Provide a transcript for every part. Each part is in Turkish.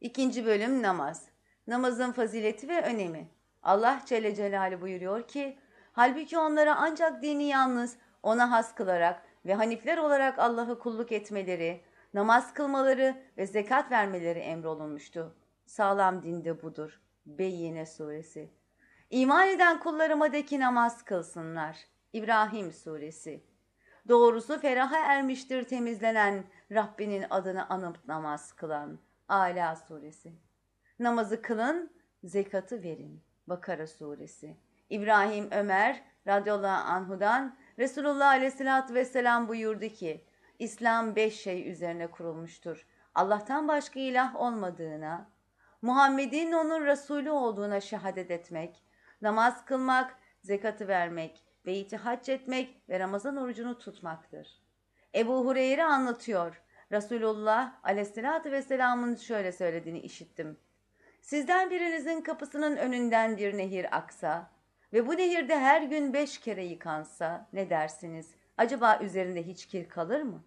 İkinci bölüm namaz. Namazın fazileti ve önemi. Allah Celle Celaluhu buyuruyor ki, halbuki onlara ancak dini yalnız ona has kılarak ve hanifler olarak Allah'ı kulluk etmeleri, namaz kılmaları ve zekat vermeleri emrolunmuştu. Sağlam dinde budur. Beyyine suresi. İman eden kullarıma de ki namaz kılsınlar. İbrahim suresi. Doğrusu feraha ermiştir temizlenen Rabbinin adını anıp namaz kılan. Ala suresi. Namazı kılın, zekatı verin. Bakara suresi. İbrahim Ömer radıyallahu anhudan Resulullah aleyhissalatü vesselam buyurdu ki İslam beş şey üzerine kurulmuştur. Allah'tan başka ilah olmadığına, Muhammed'in onun Resulü olduğuna şehadet etmek, namaz kılmak, zekatı vermek, beyti hac etmek ve Ramazan orucunu tutmaktır. Ebu Hureyre anlatıyor. Resulullah aleyhissalatü vesselamın şöyle söylediğini işittim. Sizden birinizin kapısının önünden bir nehir aksa ve bu nehirde her gün beş kere yıkansa ne dersiniz? Acaba üzerinde hiç kir kalır mı?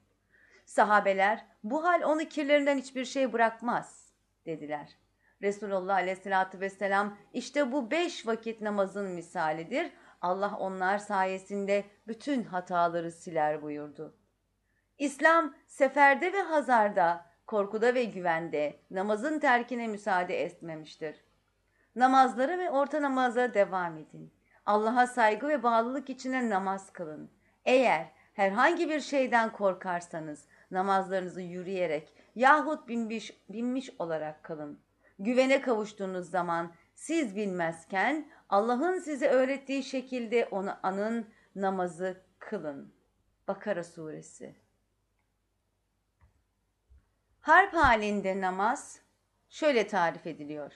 Sahabeler bu hal onu kirlerinden hiçbir şey bırakmaz dediler. Resulullah aleyhissalatü vesselam işte bu beş vakit namazın misalidir. Allah onlar sayesinde bütün hataları siler buyurdu. İslam seferde ve hazarda, korkuda ve güvende namazın terkine müsaade etmemiştir. Namazları ve orta namaza devam edin. Allah'a saygı ve bağlılık içine namaz kılın. Eğer herhangi bir şeyden korkarsanız namazlarınızı yürüyerek yahut binmiş, binmiş olarak kılın. Güvene kavuştuğunuz zaman siz bilmezken Allah'ın size öğrettiği şekilde onu anın, namazı kılın. Bakara suresi. Harp halinde namaz şöyle tarif ediliyor.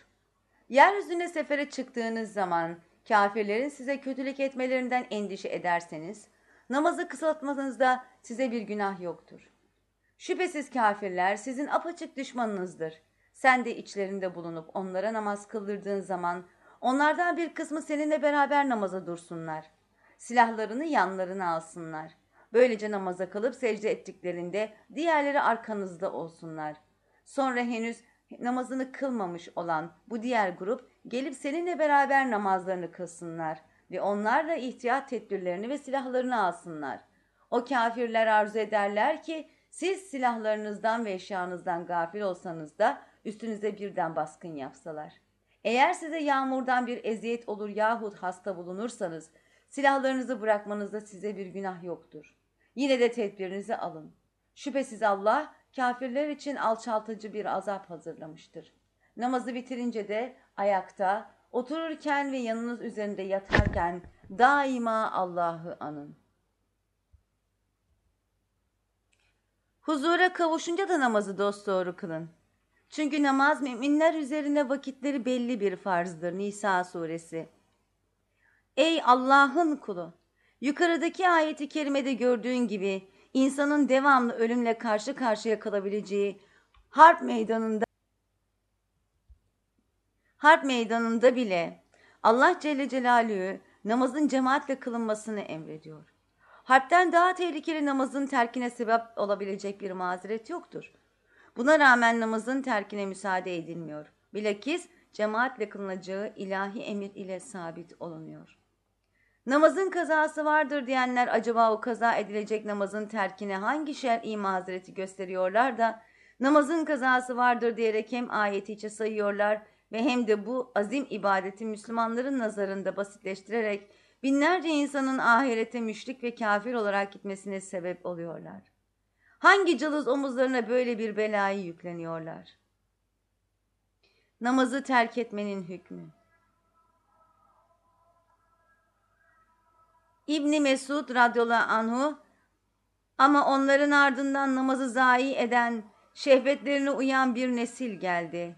Yeryüzüne sefere çıktığınız zaman kafirlerin size kötülük etmelerinden endişe ederseniz, namazı kısaltmanızda size bir günah yoktur. Şüphesiz kafirler sizin apaçık düşmanınızdır. Sen de içlerinde bulunup onlara namaz kıldırdığın zaman onlardan bir kısmı seninle beraber namaza dursunlar. Silahlarını yanlarına alsınlar. Böylece namaza kalıp secde ettiklerinde diğerleri arkanızda olsunlar. Sonra henüz namazını kılmamış olan bu diğer grup gelip seninle beraber namazlarını kılsınlar ve onlarla ihtiyat tedbirlerini ve silahlarını alsınlar. O kafirler arzu ederler ki siz silahlarınızdan ve eşyanızdan gafil olsanız da üstünüze birden baskın yapsalar. Eğer size yağmurdan bir eziyet olur yahut hasta bulunursanız silahlarınızı bırakmanızda size bir günah yoktur. Yine de tedbirinizi alın. Şüphesiz Allah kafirler için alçaltıcı bir azap hazırlamıştır. Namazı bitirince de ayakta, otururken ve yanınız üzerinde yatarken daima Allah'ı anın. Huzura kavuşunca da namazı dosdoğru kılın. Çünkü namaz müminler üzerine vakitleri belli bir farzdır. Nisa suresi. Ey Allah'ın kulu! Yukarıdaki ayeti kerimede gördüğün gibi insanın devamlı ölümle karşı karşıya kalabileceği harp meydanında harp meydanında bile Allah Celle Celaluhu namazın cemaatle kılınmasını emrediyor. Harpten daha tehlikeli namazın terkine sebep olabilecek bir mazeret yoktur. Buna rağmen namazın terkine müsaade edilmiyor. Bilakis cemaatle kılınacağı ilahi emir ile sabit olunuyor. Namazın kazası vardır diyenler acaba o kaza edilecek namazın terkine hangi şer'i mazereti gösteriyorlar da namazın kazası vardır diyerek hem ayeti içe sayıyorlar ve hem de bu azim ibadeti Müslümanların nazarında basitleştirerek binlerce insanın ahirete müşrik ve kafir olarak gitmesine sebep oluyorlar. Hangi cılız omuzlarına böyle bir belayı yükleniyorlar? Namazı terk etmenin hükmü. İbni Mesud radıyallahu anhu ama onların ardından namazı zayi eden, şehvetlerine uyan bir nesil geldi.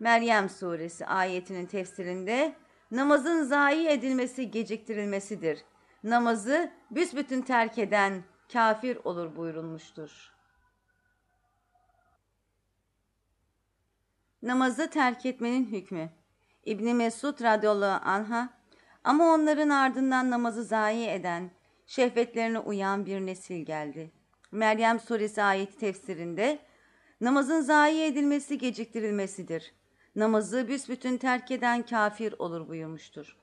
Meryem suresi ayetinin tefsirinde namazın zayi edilmesi geciktirilmesidir. Namazı büsbütün terk eden kafir olur buyurulmuştur. Namazı terk etmenin hükmü. İbni Mesud radıyallahu anha ama onların ardından namazı zayi eden, şehvetlerine uyan bir nesil geldi. Meryem suresi ayeti tefsirinde Namazın zayi edilmesi geciktirilmesidir. Namazı büsbütün terk eden kafir olur buyurmuştur.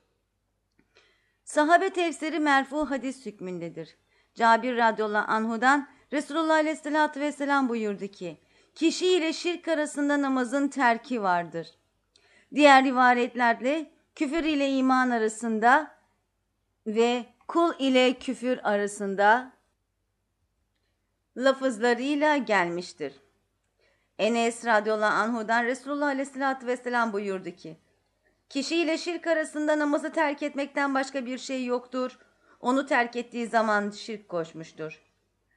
Sahabe tefsiri merfu hadis hükmündedir. Cabir radıyallahu anhudan Resulullah aleyhissalatü vesselam buyurdu ki, kişi ile şirk arasında namazın terki vardır. Diğer rivayetlerle küfür ile iman arasında ve kul ile küfür arasında lafızlarıyla gelmiştir. Enes radıyallahu anhudan Resulullah aleyhissalatü vesselam buyurdu ki, Kişi ile şirk arasında namazı terk etmekten başka bir şey yoktur. Onu terk ettiği zaman şirk koşmuştur.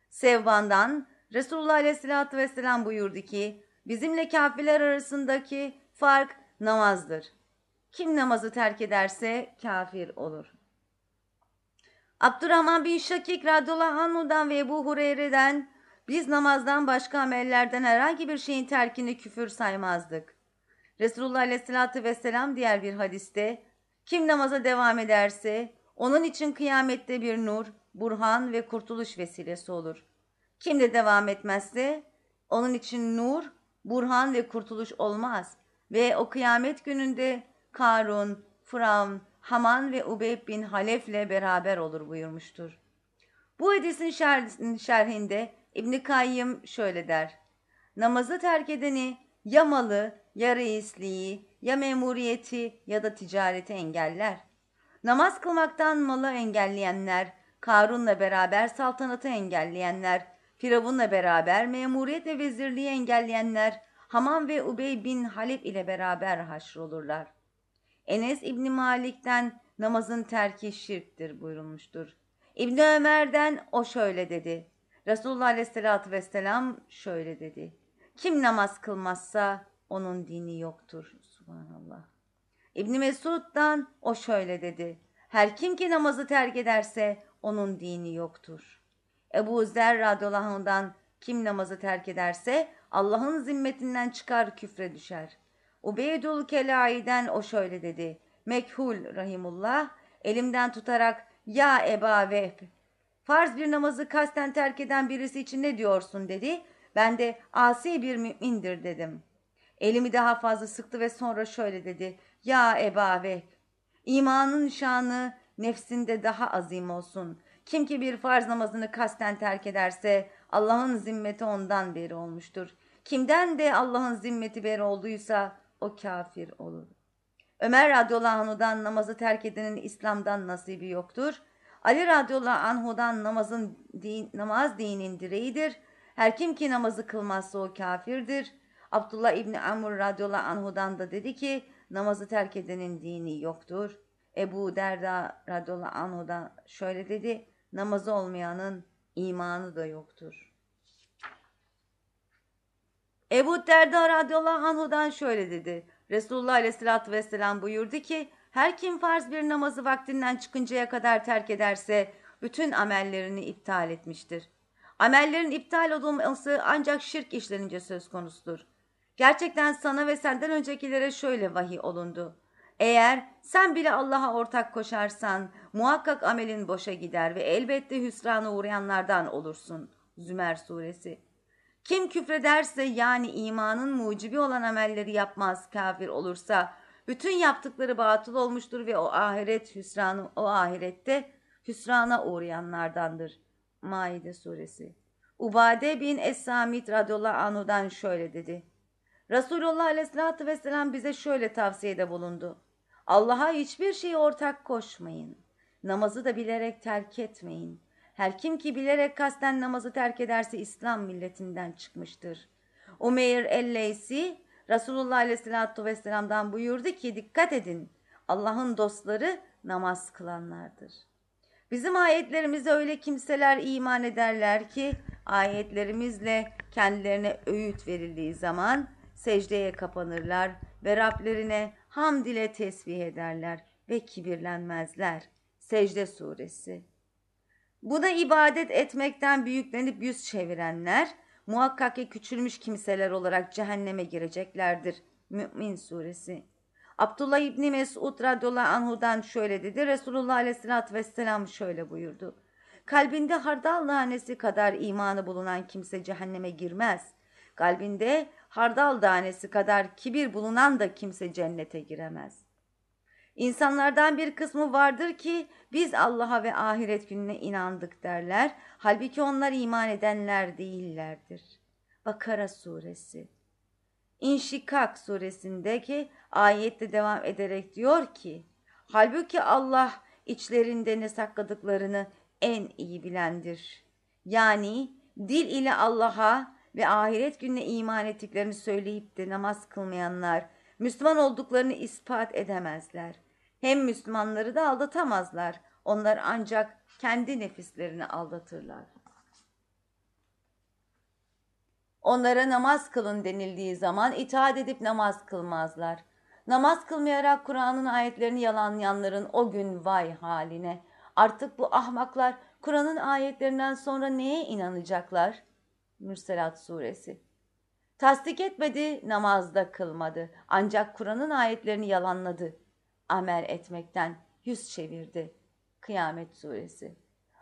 Sevban'dan Resulullah aleyhissalatü vesselam buyurdu ki, bizimle kafirler arasındaki fark namazdır. Kim namazı terk ederse kafir olur. Abdurrahman bin Şakik radıyallahu anhudan ve Ebu Hureyre'den biz namazdan başka amellerden herhangi bir şeyin terkini küfür saymazdık. Resulullah aleyhissalatü vesselam diğer bir hadiste kim namaza devam ederse onun için kıyamette bir nur, burhan ve kurtuluş vesilesi olur. Kim de devam etmezse onun için nur, burhan ve kurtuluş olmaz. Ve o kıyamet gününde Karun, Firavun, Haman ve Ubeyb bin Halef'le beraber olur buyurmuştur. Bu hadisin şerhinde İbn Kayyım şöyle der. Namazı terk edeni ya malı, ya reisliği, ya memuriyeti ya da ticareti engeller. Namaz kılmaktan malı engelleyenler, Karun'la beraber saltanatı engelleyenler, Firavun'la beraber memuriyet ve vezirliği engelleyenler, Haman ve Ubey bin Halep ile beraber haşrolurlar. Enes İbni Malik'ten namazın terki şirktir buyurulmuştur. İbni Ömer'den o şöyle dedi. Resulullah Aleyhisselatü Vesselam şöyle dedi. Kim namaz kılmazsa onun dini yoktur. Subhanallah. İbni Mesud'dan o şöyle dedi. Her kim ki namazı terk ederse onun dini yoktur. Ebu Zer radıyallahu anh'dan kim namazı terk ederse Allah'ın zimmetinden çıkar küfre düşer. Ubeydul Kelai'den o şöyle dedi. Mekhul rahimullah elimden tutarak ya Eba Vehb farz bir namazı kasten terk eden birisi için ne diyorsun dedi. Ben de asi bir mümindir dedim. Elimi daha fazla sıktı ve sonra şöyle dedi. Ya Eba Vehb imanın şanı nefsinde daha azim olsun. Kim ki bir farz namazını kasten terk ederse Allah'ın zimmeti ondan beri olmuştur. Kimden de Allah'ın zimmeti beri olduysa o kafir olur. Ömer radıyallahu anhudan namazı terk edenin İslam'dan nasibi yoktur. Ali radıyallahu anhudan namazın din, namaz dinin direğidir. Her kim ki namazı kılmazsa o kafirdir. Abdullah İbni Amr radıyallahu anhudan da dedi ki namazı terk edenin dini yoktur. Ebu Derda radıyallahu anhudan şöyle dedi namazı olmayanın imanı da yoktur. Ebu Derda radıyallahu anhudan şöyle dedi. Resulullah aleyhissalatü vesselam buyurdu ki her kim farz bir namazı vaktinden çıkıncaya kadar terk ederse bütün amellerini iptal etmiştir. Amellerin iptal olması ancak şirk işlenince söz konusudur. Gerçekten sana ve senden öncekilere şöyle vahiy olundu. Eğer sen bile Allah'a ortak koşarsan muhakkak amelin boşa gider ve elbette hüsrana uğrayanlardan olursun. Zümer suresi. Kim küfrederse yani imanın mucibi olan amelleri yapmaz kafir olursa bütün yaptıkları batıl olmuştur ve o ahiret hüsranı o ahirette hüsrana uğrayanlardandır. Maide suresi. Ubade bin Es-Samit radıyallahu anhudan şöyle dedi. Resulullah aleyhissalatü vesselam bize şöyle tavsiyede bulundu. Allah'a hiçbir şeyi ortak koşmayın. Namazı da bilerek terk etmeyin. Her kim ki bilerek kasten namazı terk ederse İslam milletinden çıkmıştır. Umeyr el-Leysi Resulullah aleyhissalatü vesselam'dan buyurdu ki dikkat edin Allah'ın dostları namaz kılanlardır. Bizim ayetlerimize öyle kimseler iman ederler ki ayetlerimizle kendilerine öğüt verildiği zaman secdeye kapanırlar ve Rablerine hamd ile tesbih ederler ve kibirlenmezler. Secde suresi. Buna ibadet etmekten büyüklenip yüz çevirenler muhakkak ki küçülmüş kimseler olarak cehenneme gireceklerdir. Mü'min suresi. Abdullah İbni Mesud radıyallahu anhudan şöyle dedi. Resulullah aleyhissalatü vesselam şöyle buyurdu. Kalbinde hardal nanesi kadar imanı bulunan kimse cehenneme girmez. Kalbinde hardal tanesi kadar kibir bulunan da kimse cennete giremez. İnsanlardan bir kısmı vardır ki biz Allah'a ve ahiret gününe inandık derler. Halbuki onlar iman edenler değillerdir. Bakara suresi. İnşikak suresindeki ayette devam ederek diyor ki Halbuki Allah içlerinde ne sakladıklarını en iyi bilendir. Yani dil ile Allah'a ve ahiret gününe iman ettiklerini söyleyip de namaz kılmayanlar Müslüman olduklarını ispat edemezler. Hem Müslümanları da aldatamazlar. Onlar ancak kendi nefislerini aldatırlar. Onlara namaz kılın denildiği zaman itaat edip namaz kılmazlar. Namaz kılmayarak Kur'an'ın ayetlerini yalanlayanların o gün vay haline. Artık bu ahmaklar Kur'an'ın ayetlerinden sonra neye inanacaklar? Mürselat suresi. Tasdik etmedi, namazda kılmadı. Ancak Kur'an'ın ayetlerini yalanladı. Amel etmekten yüz çevirdi. Kıyamet suresi.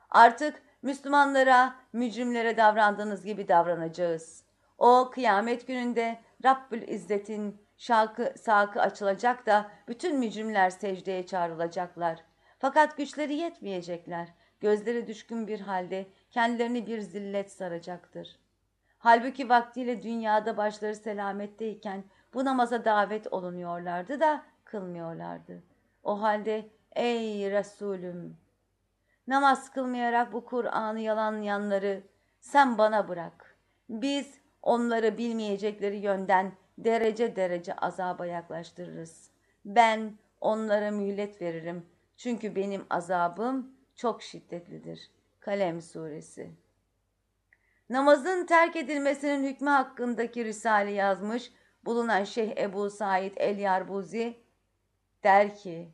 Artık Müslümanlara, mücrimlere davrandığınız gibi davranacağız. O kıyamet gününde Rabbül İzzet'in şarkı, sakı açılacak da bütün mücrimler secdeye çağrılacaklar. Fakat güçleri yetmeyecekler. Gözleri düşkün bir halde kendilerini bir zillet saracaktır. Halbuki vaktiyle dünyada başları selametteyken bu namaza davet olunuyorlardı da kılmıyorlardı. O halde ey Resulüm namaz kılmayarak bu Kur'an'ı yalanlayanları sen bana bırak. Biz onları bilmeyecekleri yönden derece derece azaba yaklaştırırız. Ben onlara mühlet veririm. Çünkü benim azabım çok şiddetlidir. Kalem Suresi Namazın terk edilmesinin hükmü hakkındaki risale yazmış bulunan Şeyh Ebu Said El-Yarbuzi der ki,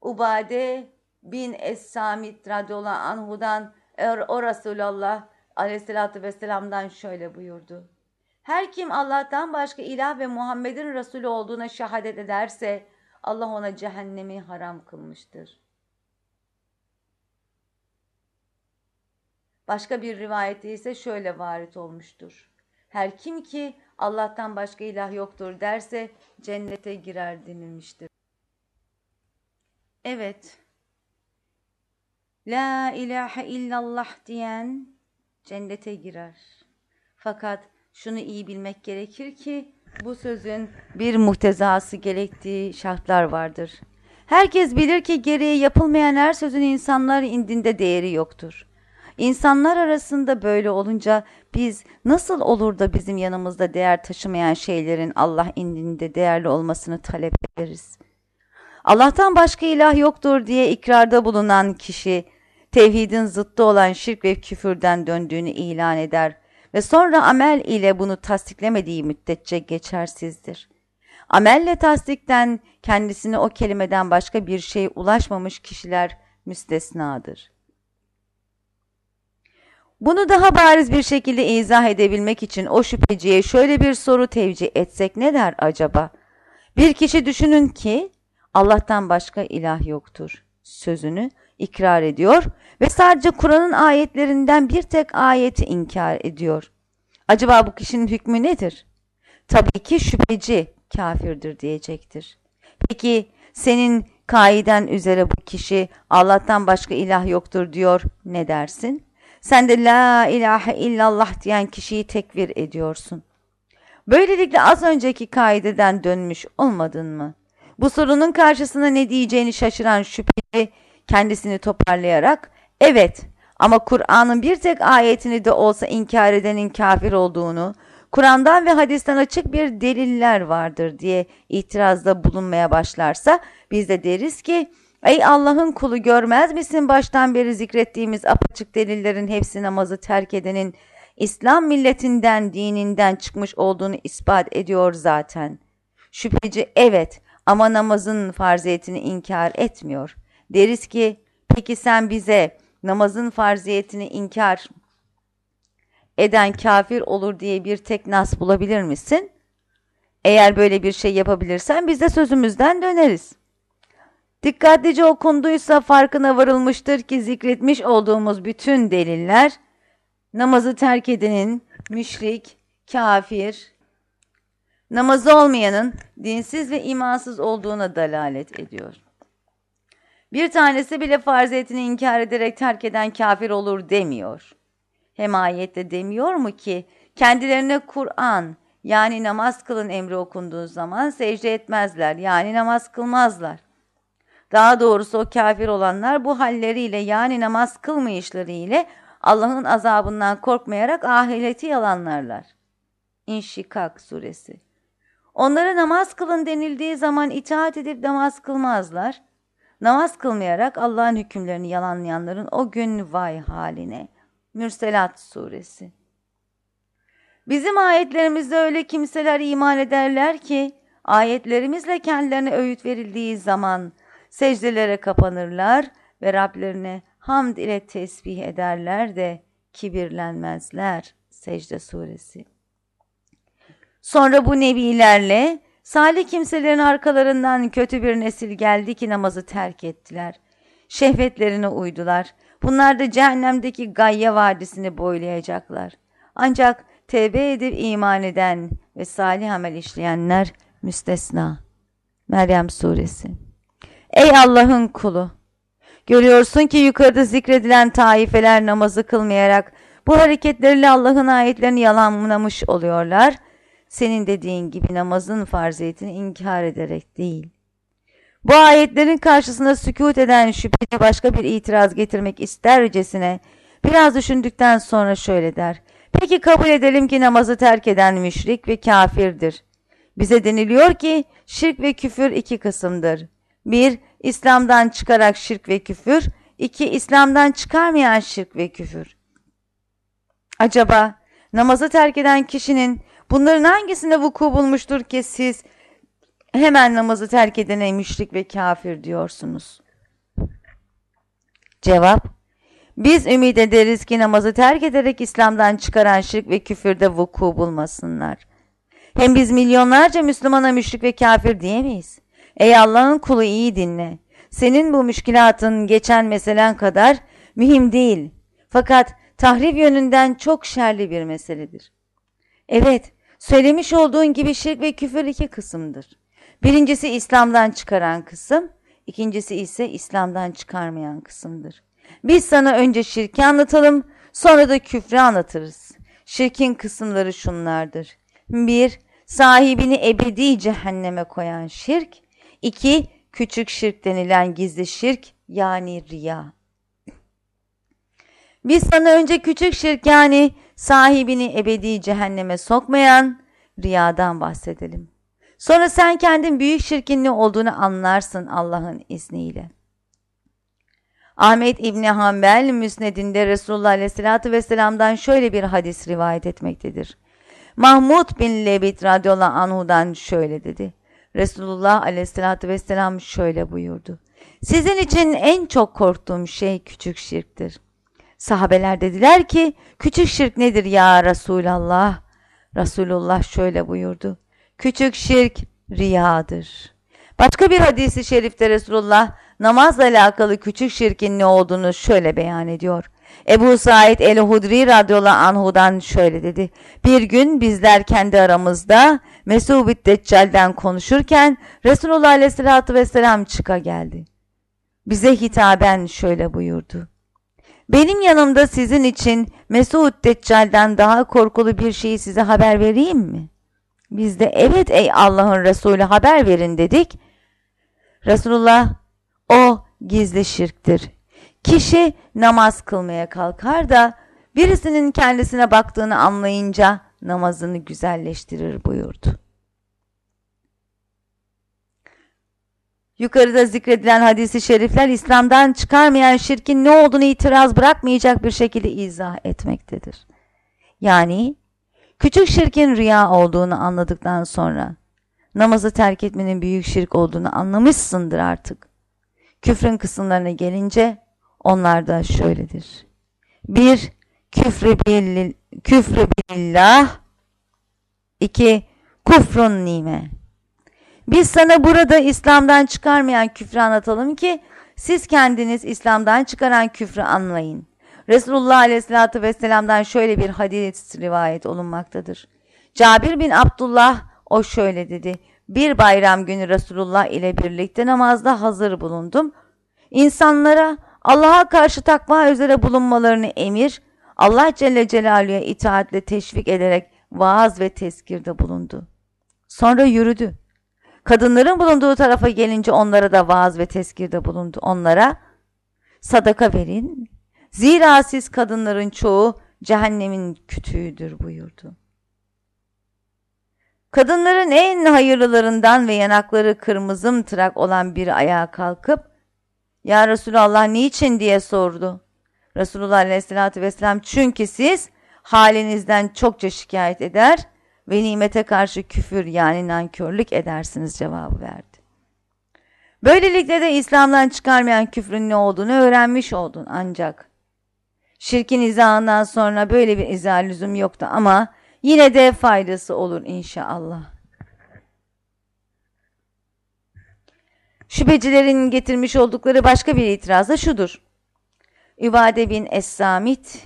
Ubade bin Es-Samit radıyallahu anhudan er, o Resulallah aleyhissalatü vesselam'dan şöyle buyurdu. Her kim Allah'tan başka ilah ve Muhammed'in Resulü olduğuna şehadet ederse Allah ona cehennemi haram kılmıştır. Başka bir rivayette ise şöyle varit olmuştur. Her kim ki Allah'tan başka ilah yoktur derse cennete girer denilmiştir. Evet. La ilahe illallah diyen cennete girer. Fakat şunu iyi bilmek gerekir ki bu sözün bir muhtezası gerektiği şartlar vardır. Herkes bilir ki gereği yapılmayan her sözün insanlar indinde değeri yoktur. İnsanlar arasında böyle olunca biz nasıl olur da bizim yanımızda değer taşımayan şeylerin Allah indinde değerli olmasını talep ederiz? Allah'tan başka ilah yoktur diye ikrarda bulunan kişi tevhidin zıttı olan şirk ve küfürden döndüğünü ilan eder ve sonra amel ile bunu tasdiklemediği müddetçe geçersizdir. Amelle tasdikten kendisine o kelimeden başka bir şey ulaşmamış kişiler müstesnadır. Bunu daha bariz bir şekilde izah edebilmek için o şüpheciye şöyle bir soru tevcih etsek ne der acaba? Bir kişi düşünün ki Allah'tan başka ilah yoktur sözünü ikrar ediyor ve sadece Kur'an'ın ayetlerinden bir tek ayeti inkar ediyor. Acaba bu kişinin hükmü nedir? Tabii ki şüpheci kafirdir diyecektir. Peki senin kaiden üzere bu kişi Allah'tan başka ilah yoktur diyor ne dersin? Sen de la ilahe illallah diyen kişiyi tekvir ediyorsun. Böylelikle az önceki kaideden dönmüş olmadın mı? Bu sorunun karşısına ne diyeceğini şaşıran şüpheli kendisini toparlayarak evet ama Kur'an'ın bir tek ayetini de olsa inkar edenin kafir olduğunu, Kur'an'dan ve hadisten açık bir deliller vardır diye itirazda bulunmaya başlarsa biz de deriz ki Ey Allah'ın kulu görmez misin baştan beri zikrettiğimiz apaçık delillerin hepsi namazı terk edenin İslam milletinden, dininden çıkmış olduğunu ispat ediyor zaten. Şüpheci evet ama namazın farziyetini inkar etmiyor. Deriz ki peki sen bize namazın farziyetini inkar eden kafir olur diye bir tek nas bulabilir misin? Eğer böyle bir şey yapabilirsen biz de sözümüzden döneriz. Dikkatlice okunduysa farkına varılmıştır ki zikretmiş olduğumuz bütün deliller namazı terk edenin müşrik, kafir, namazı olmayanın dinsiz ve imansız olduğuna dalalet ediyor. Bir tanesi bile farziyetini inkar ederek terk eden kafir olur demiyor. Hem ayette demiyor mu ki kendilerine Kur'an yani namaz kılın emri okunduğu zaman secde etmezler yani namaz kılmazlar. Daha doğrusu o kafir olanlar bu halleriyle yani namaz kılmayışları ile Allah'ın azabından korkmayarak ahireti yalanlarlar. İnşikak suresi. Onlara namaz kılın denildiği zaman itaat edip namaz kılmazlar. Namaz kılmayarak Allah'ın hükümlerini yalanlayanların o gün vay haline. Mürselat suresi. Bizim ayetlerimizde öyle kimseler iman ederler ki ayetlerimizle kendilerine öğüt verildiği zaman secdelere kapanırlar ve Rablerine hamd ile tesbih ederler de kibirlenmezler. Secde suresi. Sonra bu nebilerle salih kimselerin arkalarından kötü bir nesil geldi ki namazı terk ettiler. Şehvetlerine uydular. Bunlar da cehennemdeki Gayya Vadisi'ni boylayacaklar. Ancak tevbe edip iman eden ve salih amel işleyenler müstesna. Meryem Suresi Ey Allah'ın kulu! Görüyorsun ki yukarıda zikredilen taifeler namazı kılmayarak bu hareketleriyle Allah'ın ayetlerini yalanlamış oluyorlar. Senin dediğin gibi namazın farziyetini inkar ederek değil. Bu ayetlerin karşısında sükut eden şüpheye başka bir itiraz getirmek istercesine biraz düşündükten sonra şöyle der. Peki kabul edelim ki namazı terk eden müşrik ve kafirdir. Bize deniliyor ki şirk ve küfür iki kısımdır. Bir, İslam'dan çıkarak şirk ve küfür. iki İslam'dan çıkarmayan şirk ve küfür. Acaba namazı terk eden kişinin bunların hangisinde vuku bulmuştur ki siz hemen namazı terk edene müşrik ve kafir diyorsunuz? Cevap Biz ümit ederiz ki namazı terk ederek İslam'dan çıkaran şirk ve küfürde vuku bulmasınlar. Hem biz milyonlarca Müslümana müşrik ve kafir diyemeyiz. Ey Allah'ın kulu iyi dinle. Senin bu müşkilatın geçen meselen kadar mühim değil. Fakat tahrif yönünden çok şerli bir meseledir. Evet, söylemiş olduğun gibi şirk ve küfür iki kısımdır. Birincisi İslam'dan çıkaran kısım, ikincisi ise İslam'dan çıkarmayan kısımdır. Biz sana önce şirki anlatalım, sonra da küfrü anlatırız. Şirkin kısımları şunlardır. 1. Sahibini ebedi cehenneme koyan şirk. 2. Küçük şirk denilen gizli şirk yani riya. Biz sana önce küçük şirk yani sahibini ebedi cehenneme sokmayan riyadan bahsedelim. Sonra sen kendin büyük şirkin ne olduğunu anlarsın Allah'ın izniyle. Ahmet İbni Hanbel müsnedinde Resulullah Aleyhisselatü Vesselam'dan şöyle bir hadis rivayet etmektedir. Mahmud bin Lebit radıyallahu anhudan şöyle dedi. Resulullah aleyhissalatü vesselam şöyle buyurdu. Sizin için en çok korktuğum şey küçük şirktir. Sahabeler dediler ki küçük şirk nedir ya Resulallah? Resulullah şöyle buyurdu. Küçük şirk riyadır. Başka bir hadisi şerifte Resulullah namazla alakalı küçük şirkin ne olduğunu şöyle beyan ediyor. Ebu Said el-Hudri radıyallahu anhudan şöyle dedi. Bir gün bizler kendi aramızda Mesubit Deccal'den konuşurken Resulullah aleyhissalatü vesselam çıka geldi. Bize hitaben şöyle buyurdu. Benim yanımda sizin için Mesud Deccal'den daha korkulu bir şeyi size haber vereyim mi? Biz de evet ey Allah'ın Resulü haber verin dedik. Resulullah o gizli şirktir. Kişi namaz kılmaya kalkar da birisinin kendisine baktığını anlayınca namazını güzelleştirir buyurdu. Yukarıda zikredilen hadisi şerifler İslam'dan çıkarmayan şirkin ne olduğunu itiraz bırakmayacak bir şekilde izah etmektedir. Yani küçük şirkin riya olduğunu anladıktan sonra namazı terk etmenin büyük şirk olduğunu anlamışsındır artık. Küfrün kısımlarına gelince onlar da şöyledir. Bir, küfrü, billi, küfrü billah. İki, kufrun nime. Biz sana burada İslam'dan çıkarmayan küfrü anlatalım ki siz kendiniz İslam'dan çıkaran küfrü anlayın. Resulullah Aleyhisselatü Vesselam'dan şöyle bir hadis rivayet olunmaktadır. Cabir bin Abdullah o şöyle dedi. Bir bayram günü Resulullah ile birlikte namazda hazır bulundum. İnsanlara Allah'a karşı takva üzere bulunmalarını emir, Allah Celle Celaluhu'ya itaatle teşvik ederek vaaz ve tezkirde bulundu. Sonra yürüdü. Kadınların bulunduğu tarafa gelince onlara da vaaz ve tezkirde bulundu. Onlara sadaka verin. Zira siz kadınların çoğu cehennemin kütüğüdür buyurdu. Kadınların en hayırlılarından ve yanakları kırmızım tırak olan bir ayağa kalkıp Ya Resulallah niçin diye sordu. Resulullah Aleyhisselatü Vesselam çünkü siz halinizden çokça şikayet eder ve nimete karşı küfür yani nankörlük edersiniz cevabı verdi. Böylelikle de İslam'dan çıkarmayan küfrün ne olduğunu öğrenmiş oldun ancak. Şirkin izahından sonra böyle bir izah lüzum yoktu ama yine de faydası olur inşallah. Şüphecilerin getirmiş oldukları başka bir itiraz da şudur. İbade bin Es-Samit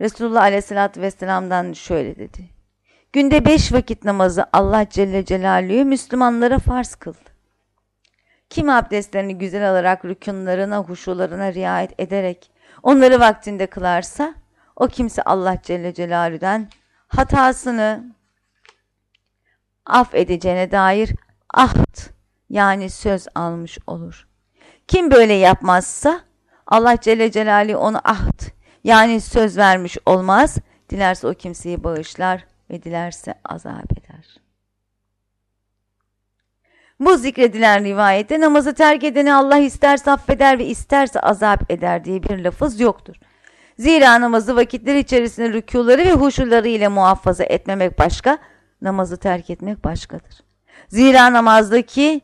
Resulullah Aleyhisselatü Vesselam'dan şöyle dedi. Günde beş vakit namazı Allah Celle Celaluhu Müslümanlara farz kıldı. Kim abdestlerini güzel alarak rükunlarına, huşularına riayet ederek onları vaktinde kılarsa o kimse Allah Celle Celaluhu'dan hatasını affedeceğine dair ahd yani söz almış olur. Kim böyle yapmazsa Allah Celle Celaluhu onu ahd yani söz vermiş olmaz. Dilerse o kimseyi bağışlar ve dilerse azap eder. Bu zikredilen rivayette namazı terk edeni Allah isterse affeder ve isterse azap eder diye bir lafız yoktur. Zira namazı vakitler içerisinde rükuları ve huşuları ile muhafaza etmemek başka, namazı terk etmek başkadır. Zira namazdaki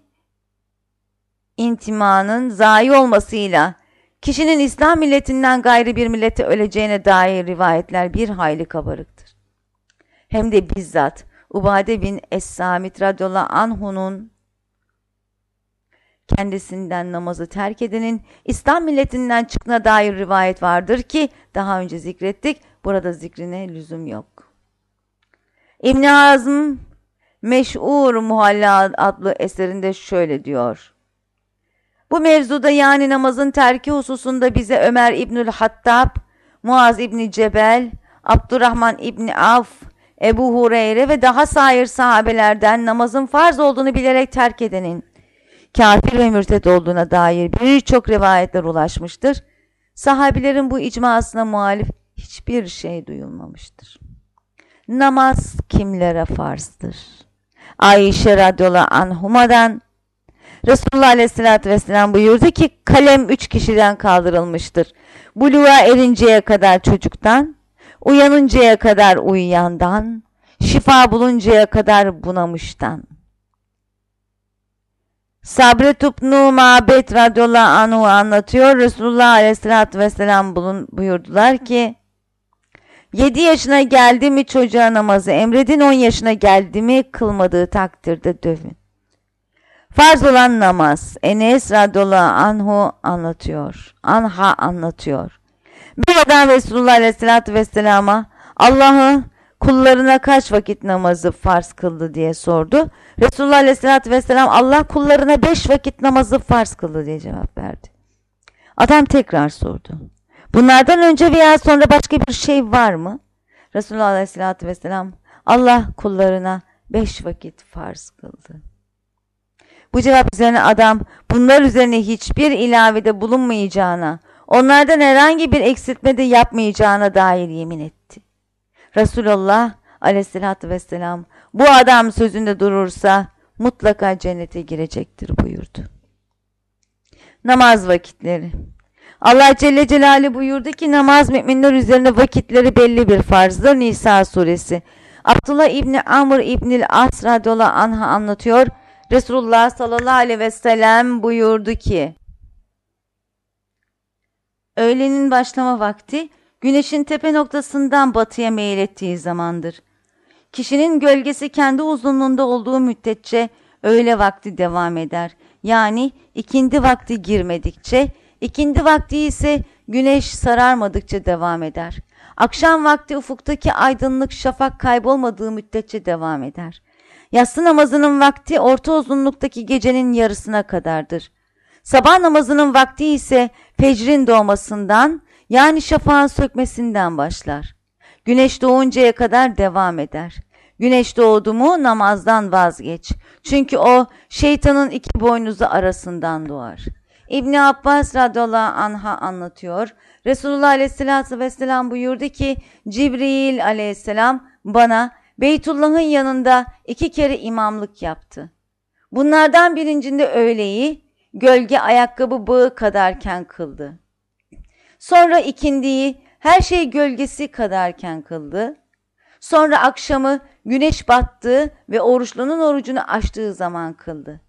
intimanın zayi olmasıyla kişinin İslam milletinden gayrı bir millete öleceğine dair rivayetler bir hayli kabarıktır. Hem de bizzat Ubade bin Es-Samit anhu'nun kendisinden namazı terk edenin İslam milletinden çıktığına dair rivayet vardır ki daha önce zikrettik. Burada zikrine lüzum yok. İbn Hazm Meş'ur Muhalla adlı eserinde şöyle diyor. Bu mevzuda yani namazın terki hususunda bize Ömer İbnül Hattab, Muaz İbni Cebel, Abdurrahman İbni Af, Ebu Hureyre ve daha sair sahabelerden namazın farz olduğunu bilerek terk edenin kafir ve mürted olduğuna dair birçok rivayetler ulaşmıştır. Sahabilerin bu icmasına muhalif hiçbir şey duyulmamıştır. Namaz kimlere farzdır? Ayşe radıyallahu anhuma'dan Resulullah aleyhissalatü vesselam buyurdu ki kalem üç kişiden kaldırılmıştır. Buluğa erinceye kadar çocuktan, uyanıncaya kadar uyuyandan, şifa buluncaya kadar bunamıştan. Sabret İbn-i Mabet radıyallahu anhu anlatıyor. Resulullah aleyhissalatü vesselam bulun, buyurdular ki 7 yaşına geldi mi çocuğa namazı emredin 10 yaşına geldi mi kılmadığı takdirde dövün. Farz olan namaz Enes radıyallahu anhu anlatıyor. Anha anlatıyor. Bir adam Resulullah aleyhissalatü vesselama Allah'ı kullarına kaç vakit namazı farz kıldı diye sordu. Resulullah Aleyhisselatü Vesselam Allah kullarına beş vakit namazı farz kıldı diye cevap verdi. Adam tekrar sordu. Bunlardan önce veya sonra başka bir şey var mı? Resulullah Aleyhisselatü Vesselam Allah kullarına beş vakit farz kıldı. Bu cevap üzerine adam bunlar üzerine hiçbir ilavede bulunmayacağına, onlardan herhangi bir eksiltme de yapmayacağına dair yemin etti. Resulullah aleyhissalatü vesselam bu adam sözünde durursa mutlaka cennete girecektir buyurdu. Namaz vakitleri Allah Celle Celaluhu buyurdu ki namaz müminler üzerine vakitleri belli bir farzdır. Nisa suresi. Abdullah İbni Amr İbnil As radıyallahu anh'a anlatıyor. Resulullah sallallahu aleyhi ve sellem buyurdu ki Öğlenin başlama vakti güneşin tepe noktasından batıya meylettiği zamandır. Kişinin gölgesi kendi uzunluğunda olduğu müddetçe öğle vakti devam eder. Yani ikindi vakti girmedikçe, ikindi vakti ise güneş sararmadıkça devam eder. Akşam vakti ufuktaki aydınlık şafak kaybolmadığı müddetçe devam eder. Yatsı namazının vakti orta uzunluktaki gecenin yarısına kadardır. Sabah namazının vakti ise fecrin doğmasından yani şafağın sökmesinden başlar. Güneş doğuncaya kadar devam eder. Güneş doğdu mu namazdan vazgeç. Çünkü o şeytanın iki boynuzu arasından doğar. İbni Abbas radıyallahu anha anlatıyor. Resulullah aleyhissalatü vesselam buyurdu ki Cibril aleyhisselam bana Beytullah'ın yanında iki kere imamlık yaptı. Bunlardan birincinde öğleyi gölge ayakkabı bağı kadarken kıldı. Sonra ikindiyi her şey gölgesi kadarken kıldı. Sonra akşamı güneş battığı ve oruçlunun orucunu açtığı zaman kıldı.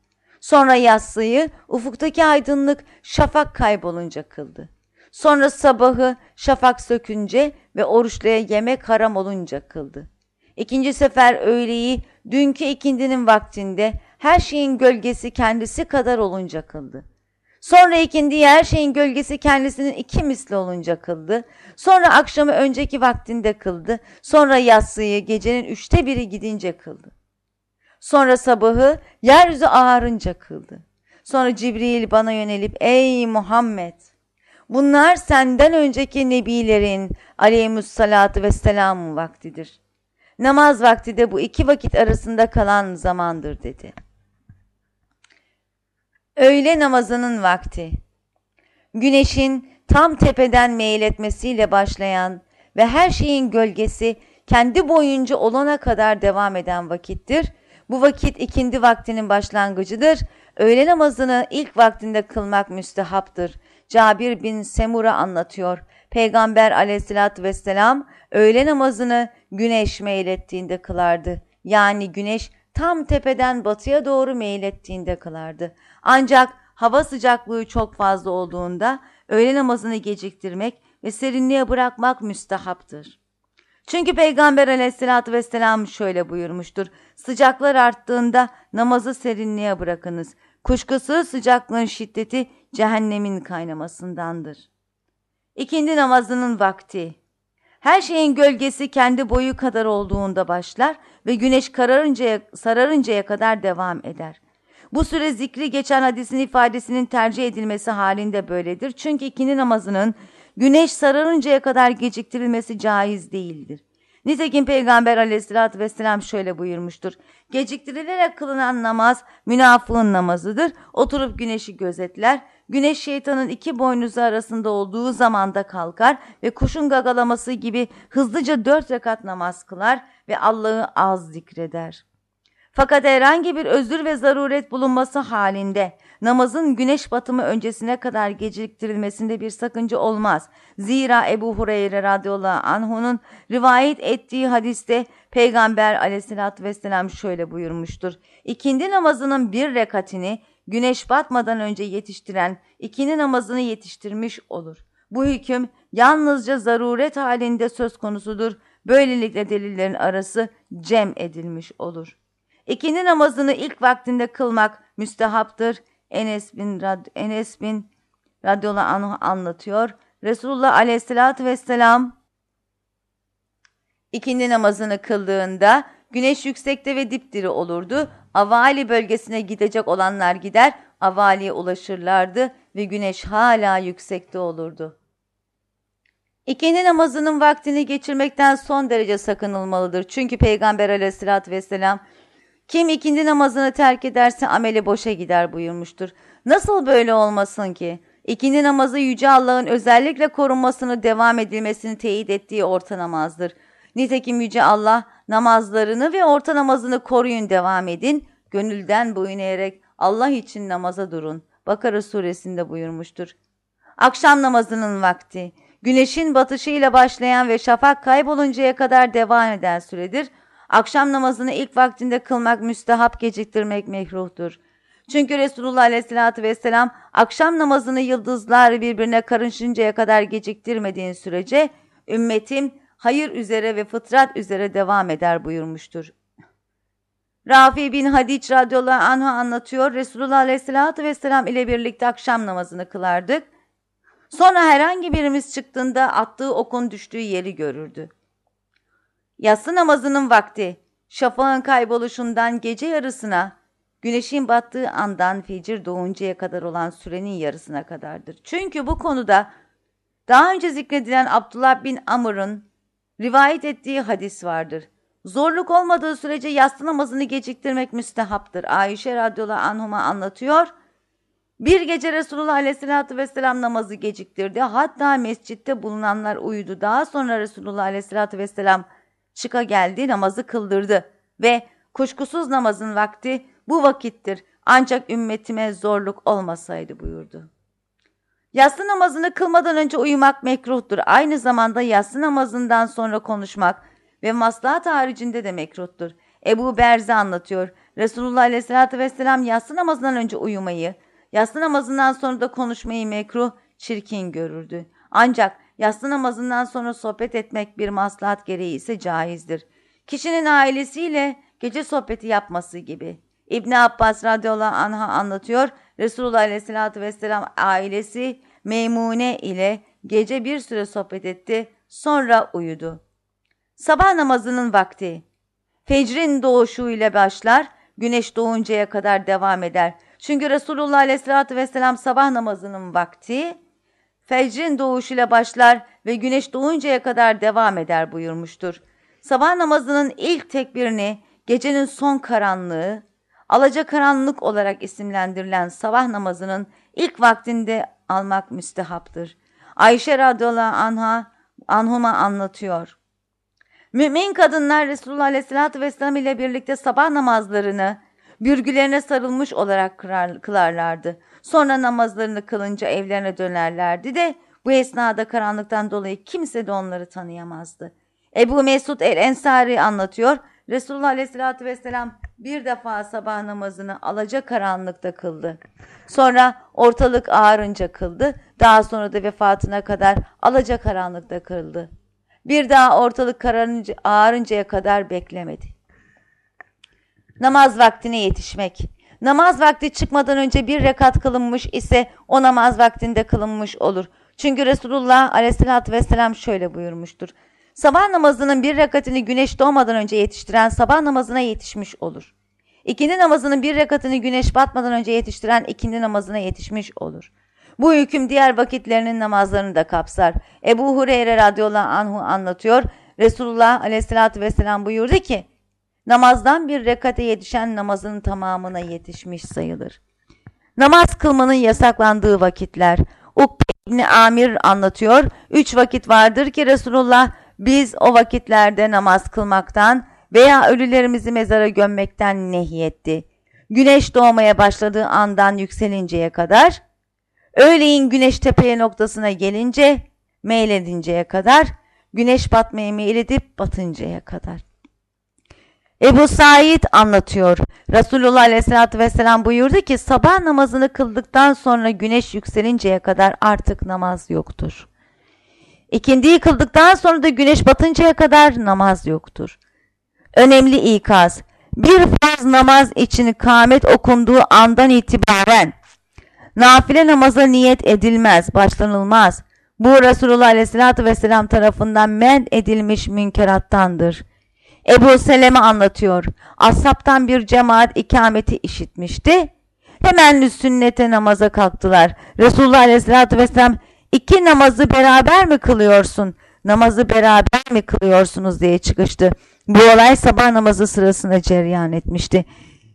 Sonra yatsıyı ufuktaki aydınlık şafak kaybolunca kıldı. Sonra sabahı şafak sökünce ve oruçluya yemek haram olunca kıldı. İkinci sefer öğleyi dünkü ikindinin vaktinde her şeyin gölgesi kendisi kadar olunca kıldı. Sonra ikindi her şeyin gölgesi kendisinin iki misli olunca kıldı. Sonra akşamı önceki vaktinde kıldı. Sonra yatsıyı gecenin üçte biri gidince kıldı. Sonra sabahı yeryüzü ağarınca kıldı. Sonra Cibril bana yönelip ey Muhammed bunlar senden önceki nebilerin aleyhissalatu vesselam vaktidir. Namaz vakti de bu iki vakit arasında kalan zamandır dedi. Öğle namazının vakti. Güneşin tam tepeden meyletmesiyle başlayan ve her şeyin gölgesi kendi boyunca olana kadar devam eden vakittir. Bu vakit ikindi vaktinin başlangıcıdır. Öğle namazını ilk vaktinde kılmak müstehaptır. Cabir bin Semura anlatıyor. Peygamber aleyhissalatü vesselam öğle namazını güneş meylettiğinde kılardı. Yani güneş tam tepeden batıya doğru meylettiğinde kılardı. Ancak hava sıcaklığı çok fazla olduğunda öğle namazını geciktirmek ve serinliğe bırakmak müstehaptır. Çünkü Peygamber aleyhissalatü vesselam şöyle buyurmuştur. Sıcaklar arttığında namazı serinliğe bırakınız. Kuşkusuz sıcaklığın şiddeti cehennemin kaynamasındandır. İkindi namazının vakti. Her şeyin gölgesi kendi boyu kadar olduğunda başlar ve güneş kararıncaya, sararıncaya kadar devam eder. Bu süre zikri geçen hadisin ifadesinin tercih edilmesi halinde böyledir. Çünkü ikindi namazının güneş sararıncaya kadar geciktirilmesi caiz değildir. Nitekim Peygamber aleyhissalatü vesselam şöyle buyurmuştur. Geciktirilerek kılınan namaz münafığın namazıdır. Oturup güneşi gözetler. Güneş şeytanın iki boynuzu arasında olduğu zamanda kalkar ve kuşun gagalaması gibi hızlıca dört rekat namaz kılar ve Allah'ı az zikreder. Fakat herhangi bir özür ve zaruret bulunması halinde namazın güneş batımı öncesine kadar geciktirilmesinde bir sakınca olmaz. Zira Ebu Hureyre radıyallahu anh'unun rivayet ettiği hadiste Peygamber aleyhissalatü vesselam şöyle buyurmuştur. İkindi namazının bir rekatini güneş batmadan önce yetiştiren ikindi namazını yetiştirmiş olur. Bu hüküm yalnızca zaruret halinde söz konusudur. Böylelikle delillerin arası cem edilmiş olur. İkindi namazını ilk vaktinde kılmak müstehaptır. Enes bin, Rad Enes bin radıyallahu anh anlatıyor. Resulullah aleyhissalatü vesselam ikindi namazını kıldığında güneş yüksekte ve dipdiri olurdu. Avali bölgesine gidecek olanlar gider, Avali'ye ulaşırlardı ve güneş hala yüksekte olurdu. İkindi namazının vaktini geçirmekten son derece sakınılmalıdır. Çünkü Peygamber aleyhissalatü vesselam kim ikindi namazını terk ederse ameli boşa gider buyurmuştur. Nasıl böyle olmasın ki? İkindi namazı Yüce Allah'ın özellikle korunmasını devam edilmesini teyit ettiği orta namazdır. Nitekim Yüce Allah namazlarını ve orta namazını koruyun devam edin. Gönülden boyun eğerek Allah için namaza durun. Bakara suresinde buyurmuştur. Akşam namazının vakti. Güneşin batışıyla başlayan ve şafak kayboluncaya kadar devam eden süredir. Akşam namazını ilk vaktinde kılmak müstehap geciktirmek mekruhtur. Çünkü Resulullah Aleyhisselatü Vesselam akşam namazını yıldızlar birbirine karışıncaya kadar geciktirmediğin sürece ümmetim hayır üzere ve fıtrat üzere devam eder buyurmuştur. Rafi bin Hadiç radıyallahu anh anlatıyor. Resulullah aleyhissalatü vesselam ile birlikte akşam namazını kılardık. Sonra herhangi birimiz çıktığında attığı okun düştüğü yeri görürdü. Yatsı namazının vakti, şafağın kayboluşundan gece yarısına, güneşin battığı andan fecir doğuncaya kadar olan sürenin yarısına kadardır. Çünkü bu konuda daha önce zikredilen Abdullah bin Amr'ın rivayet ettiği hadis vardır. Zorluk olmadığı sürece yatsı namazını geciktirmek müstehaptır. Ayşe radıyallahu anhuma anlatıyor. Bir gece Resulullah aleyhissalatü vesselam namazı geciktirdi. Hatta mescitte bulunanlar uyudu. Daha sonra Resulullah aleyhissalatü vesselam çıka geldi, namazı kıldırdı. Ve kuşkusuz namazın vakti bu vakittir. Ancak ümmetime zorluk olmasaydı buyurdu. Yatsı namazını kılmadan önce uyumak mekruhtur. Aynı zamanda yatsı namazından sonra konuşmak ve maslahat haricinde de mekruhtur. Ebu Berze anlatıyor. Resulullah aleyhissalatü vesselam yatsı namazından önce uyumayı, yatsı namazından sonra da konuşmayı mekruh, çirkin görürdü. Ancak yatsı namazından sonra sohbet etmek bir maslahat gereği ise caizdir. Kişinin ailesiyle gece sohbeti yapması gibi. İbn Abbas radıyallahu anh'a anlatıyor. Resulullah aleyhissalatü vesselam ailesi Meymune ile gece bir süre sohbet etti. Sonra uyudu. Sabah namazının vakti. Fecrin doğuşu ile başlar, güneş doğuncaya kadar devam eder. Çünkü Resulullah aleyhissalatü vesselam sabah namazının vakti, fecrin doğuşuyla başlar ve güneş doğuncaya kadar devam eder buyurmuştur. Sabah namazının ilk tekbirini gecenin son karanlığı, alacakaranlık olarak isimlendirilen sabah namazının ilk vaktinde almak müstehaptır. Ayşe radıyallahu anha, anhuma anlatıyor. Mümin kadınlar Resulullah aleyhissalatü vesselam ile birlikte sabah namazlarını bürgülerine sarılmış olarak kılarlardı. Sonra namazlarını kılınca evlerine dönerlerdi de bu esnada karanlıktan dolayı kimse de onları tanıyamazdı. Ebu Mesud el-Ensari anlatıyor. Resulullah aleyhissalatü vesselam bir defa sabah namazını alaca karanlıkta kıldı. Sonra ortalık ağarınca kıldı. Daha sonra da vefatına kadar alaca karanlıkta kıldı. Bir daha ortalık kararınca, ağarıncaya kadar beklemedi. Namaz vaktine yetişmek. Namaz vakti çıkmadan önce bir rekat kılınmış ise o namaz vaktinde kılınmış olur. Çünkü Resulullah aleyhissalatü vesselam şöyle buyurmuştur. Sabah namazının bir rekatini güneş doğmadan önce yetiştiren sabah namazına yetişmiş olur. İkindi namazının bir rekatını güneş batmadan önce yetiştiren ikindi namazına yetişmiş olur. Bu hüküm diğer vakitlerinin namazlarını da kapsar. Ebu Hureyre radıyallahu anhu anlatıyor. Resulullah aleyhissalatü vesselam buyurdu ki, namazdan bir rekate yetişen namazın tamamına yetişmiş sayılır. Namaz kılmanın yasaklandığı vakitler. Ukbe İbni Amir anlatıyor. Üç vakit vardır ki Resulullah biz o vakitlerde namaz kılmaktan veya ölülerimizi mezara gömmekten nehyetti. Güneş doğmaya başladığı andan yükselinceye kadar, öğleyin güneş tepeye noktasına gelince, meyledinceye kadar, güneş batmaya meyledip batıncaya kadar. Ebu Said anlatıyor. Resulullah Aleyhisselatü Vesselam buyurdu ki sabah namazını kıldıktan sonra güneş yükselinceye kadar artık namaz yoktur. İkindiyi kıldıktan sonra da güneş batıncaya kadar namaz yoktur. Önemli ikaz. Bir farz namaz için kâmet okunduğu andan itibaren nafile namaza niyet edilmez, başlanılmaz. Bu Resulullah Aleyhisselatü Vesselam tarafından men edilmiş münkerattandır. Ebu Seleme anlatıyor. Asaptan bir cemaat ikameti işitmişti. Hemen sünnete namaza kalktılar. Resulullah Aleyhisselatü Vesselam iki namazı beraber mi kılıyorsun? Namazı beraber mi kılıyorsunuz diye çıkıştı. Bu olay sabah namazı sırasında cereyan etmişti.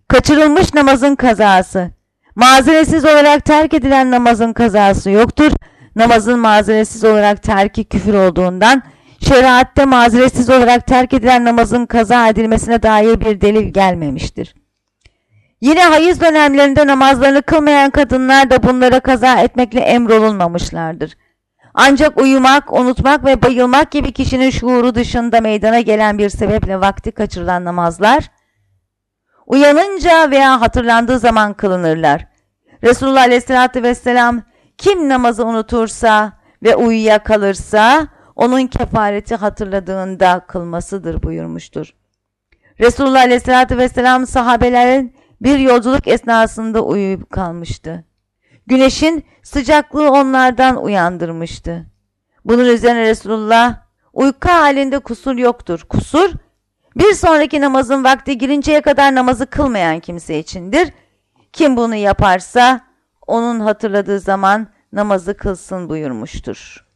Kaçırılmış namazın kazası. Mazeretsiz olarak terk edilen namazın kazası yoktur. Namazın mazeretsiz olarak terki küfür olduğundan şeriatte mazeretsiz olarak terk edilen namazın kaza edilmesine dair bir delil gelmemiştir. Yine hayız dönemlerinde namazlarını kılmayan kadınlar da bunlara kaza etmekle emrolunmamışlardır. Ancak uyumak, unutmak ve bayılmak gibi kişinin şuuru dışında meydana gelen bir sebeple vakti kaçırılan namazlar, uyanınca veya hatırlandığı zaman kılınırlar. Resulullah Aleyhisselatü Vesselam kim namazı unutursa ve uyuya kalırsa onun kefareti hatırladığında kılmasıdır buyurmuştur. Resulullah Aleyhisselatü Vesselam sahabelerin bir yolculuk esnasında uyuyup kalmıştı. Güneşin sıcaklığı onlardan uyandırmıştı. Bunun üzerine Resulullah uyku halinde kusur yoktur. Kusur bir sonraki namazın vakti girinceye kadar namazı kılmayan kimse içindir. Kim bunu yaparsa onun hatırladığı zaman namazı kılsın buyurmuştur.